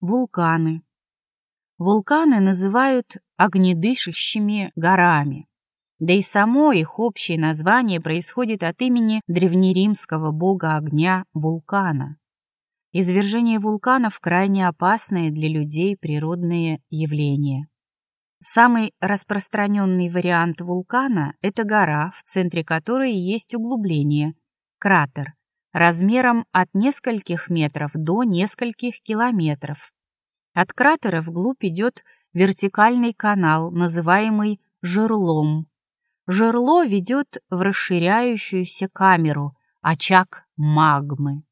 Вулканы. Вулканы называют огнедышащими горами. Да и само их общее название происходит от имени древнеримского бога огня вулкана. Извержение вулканов крайне опасное для людей природное явление. Самый распространенный вариант вулкана – это гора, в центре которой есть углубление, кратер, размером от нескольких метров до нескольких километров. От кратера вглубь идет вертикальный канал, называемый жерлом. Жерло ведет в расширяющуюся камеру, очаг магмы.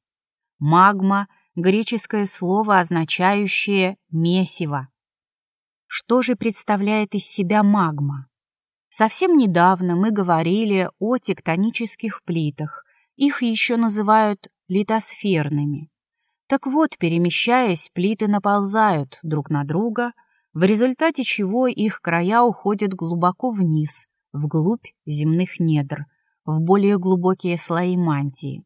Магма – греческое слово, означающее «месиво». Что же представляет из себя магма? Совсем недавно мы говорили о тектонических плитах, их еще называют литосферными. Так вот, перемещаясь, плиты наползают друг на друга, в результате чего их края уходят глубоко вниз, вглубь земных недр, в более глубокие слои мантии.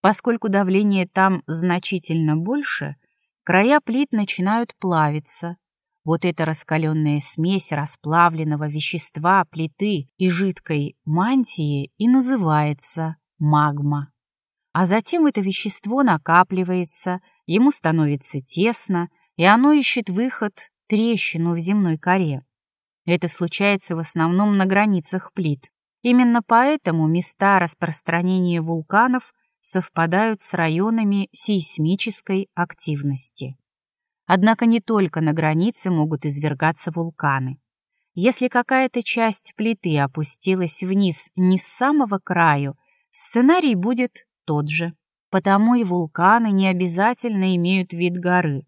Поскольку давление там значительно больше, края плит начинают плавиться. Вот эта раскаленная смесь расплавленного вещества, плиты и жидкой мантии и называется магма. А затем это вещество накапливается, ему становится тесно, и оно ищет выход, трещину в земной коре. Это случается в основном на границах плит. Именно поэтому места распространения вулканов совпадают с районами сейсмической активности. Однако не только на границе могут извергаться вулканы. Если какая-то часть плиты опустилась вниз не с самого краю, Сценарий будет тот же. Потому и вулканы не обязательно имеют вид горы.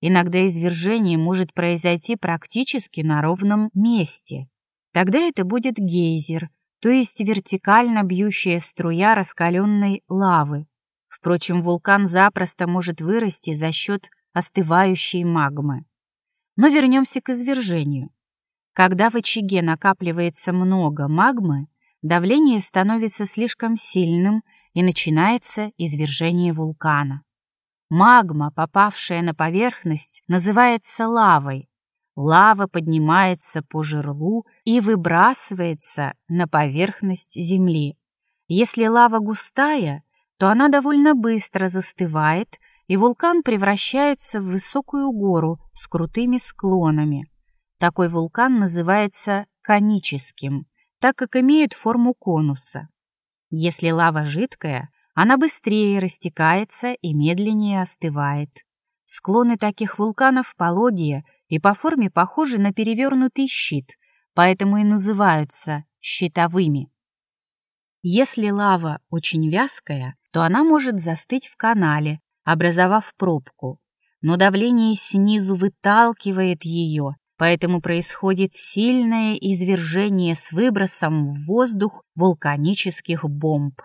Иногда извержение может произойти практически на ровном месте. Тогда это будет гейзер, то есть вертикально бьющая струя раскаленной лавы. Впрочем, вулкан запросто может вырасти за счет остывающей магмы. Но вернемся к извержению. Когда в очаге накапливается много магмы, давление становится слишком сильным и начинается извержение вулкана. Магма, попавшая на поверхность, называется лавой. Лава поднимается по жерлу и выбрасывается на поверхность Земли. Если лава густая, то она довольно быстро застывает, и вулкан превращается в высокую гору с крутыми склонами. Такой вулкан называется коническим так как имеют форму конуса. Если лава жидкая, она быстрее растекается и медленнее остывает. Склоны таких вулканов пологие и по форме похожи на перевернутый щит, поэтому и называются щитовыми. Если лава очень вязкая, то она может застыть в канале, образовав пробку, но давление снизу выталкивает ее, поэтому происходит сильное извержение с выбросом в воздух вулканических бомб,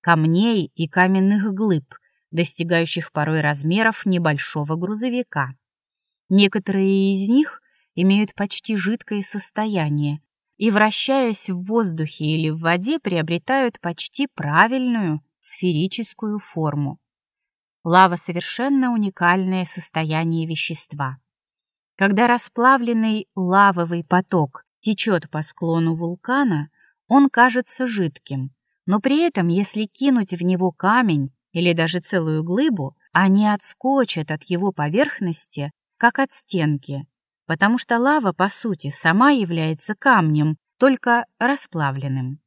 камней и каменных глыб, достигающих порой размеров небольшого грузовика. Некоторые из них имеют почти жидкое состояние и, вращаясь в воздухе или в воде, приобретают почти правильную сферическую форму. Лава – совершенно уникальное состояние вещества. Когда расплавленный лавовый поток течет по склону вулкана, он кажется жидким, но при этом, если кинуть в него камень или даже целую глыбу, они отскочат от его поверхности, как от стенки, потому что лава, по сути, сама является камнем, только расплавленным.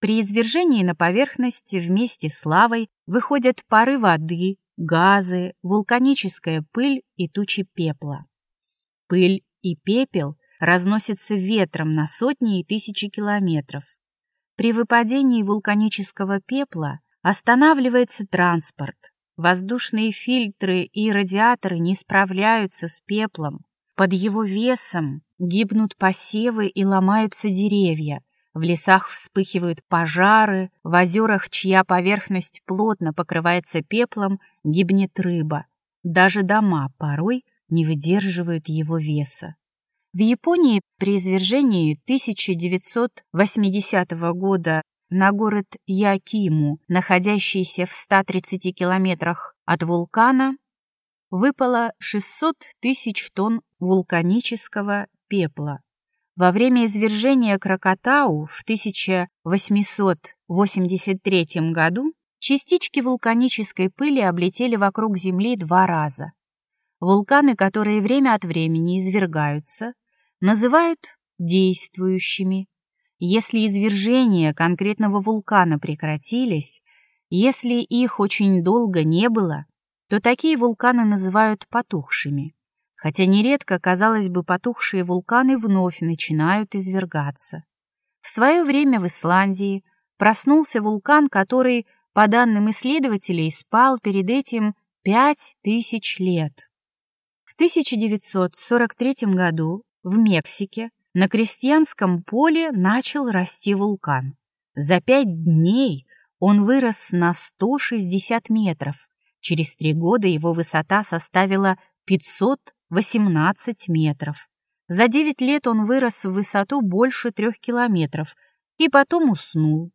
При извержении на поверхность вместе с лавой выходят пары воды, газы, вулканическая пыль и тучи пепла. Пыль и пепел разносятся ветром на сотни и тысячи километров. При выпадении вулканического пепла останавливается транспорт. Воздушные фильтры и радиаторы не справляются с пеплом. Под его весом гибнут посевы и ломаются деревья. В лесах вспыхивают пожары, в озерах, чья поверхность плотно покрывается пеплом, гибнет рыба. Даже дома порой не выдерживают его веса. В Японии при извержении 1980 года на город Якиму, находящийся в 130 километрах от вулкана, выпало 600 тысяч тонн вулканического пепла. Во время извержения Кракатау в 1883 году частички вулканической пыли облетели вокруг Земли два раза. Вулканы, которые время от времени извергаются, называют действующими. Если извержения конкретного вулкана прекратились, если их очень долго не было, то такие вулканы называют потухшими хотя нередко, казалось бы, потухшие вулканы вновь начинают извергаться. В свое время в Исландии проснулся вулкан, который, по данным исследователей, спал перед этим пять тысяч лет. В 1943 году в Мексике на крестьянском поле начал расти вулкан. За пять дней он вырос на 160 метров. Через три года его высота составила 500 18 метров. За 9 лет он вырос в высоту больше трех километров и потом уснул.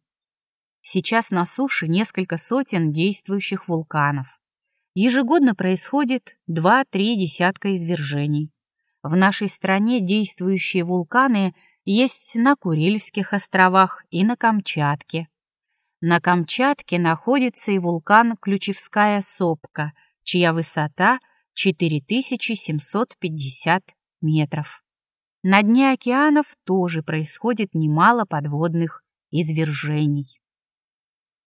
Сейчас на суше несколько сотен действующих вулканов. Ежегодно происходит 2-3 десятка извержений. В нашей стране действующие вулканы есть на Курильских островах и на Камчатке. На Камчатке находится и вулкан Ключевская сопка, чья высота – 4750 метров. На дне океанов тоже происходит немало подводных извержений.